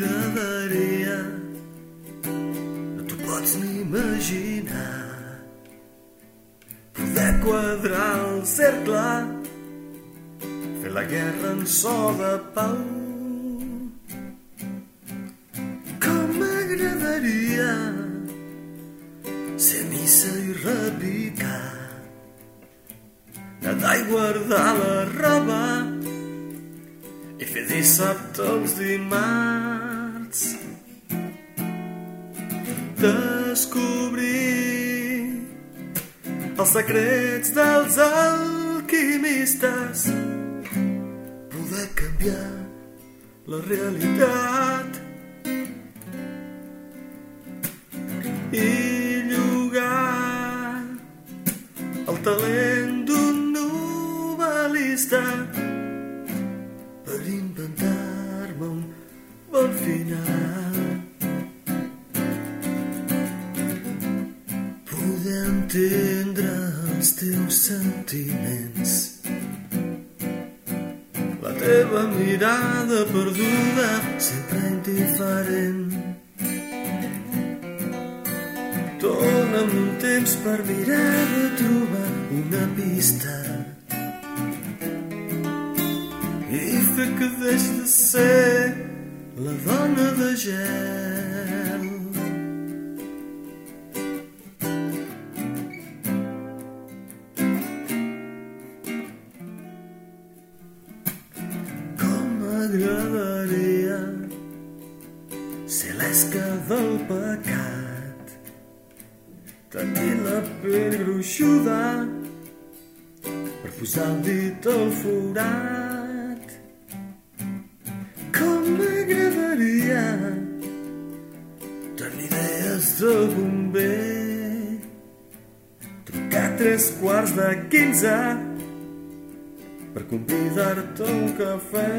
t'agradaria no t'ho pots ni imaginar poder quadrar el cercle fer la guerra en so de pau. Com m'agradaria ser missa i repicar nedar i guardar la roba i fer dissabte els dimarts descobrir els secrets dels alquimistes. Poder canviar la realitat i llogar el talent d'un novel·lista per inventar-me un bon final. Poder entendre els teus sentiments. La teva mirada perduda sempre indiferent. Dona'm un temps per mirar de trobar una pista fer que deixi de ser la dona de gel. Com del pecat tenir la pell gruixuda per posar el dit al forat. De bomber, trucar tres quarts de quinze per convidar-te a un cafè.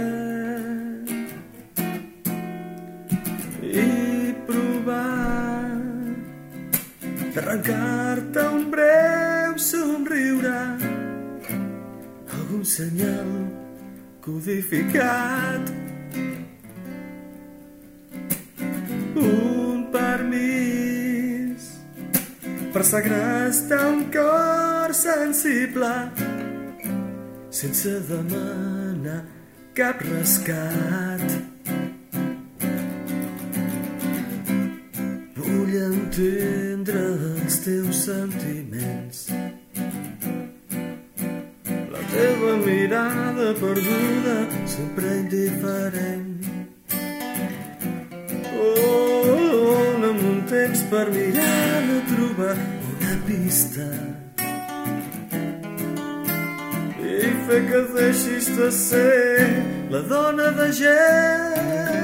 I provar d'arrencar-te un breu somriure. Algun senyal codificat per segrestar un cor sensible sense demanar cap rescat Vull entendre els teus sentiments. La teva mirada perduda, sempre indiferent. Oh, dona'm un temps per mirar trobar una pista. I fer que deixis de ser la dona de gel.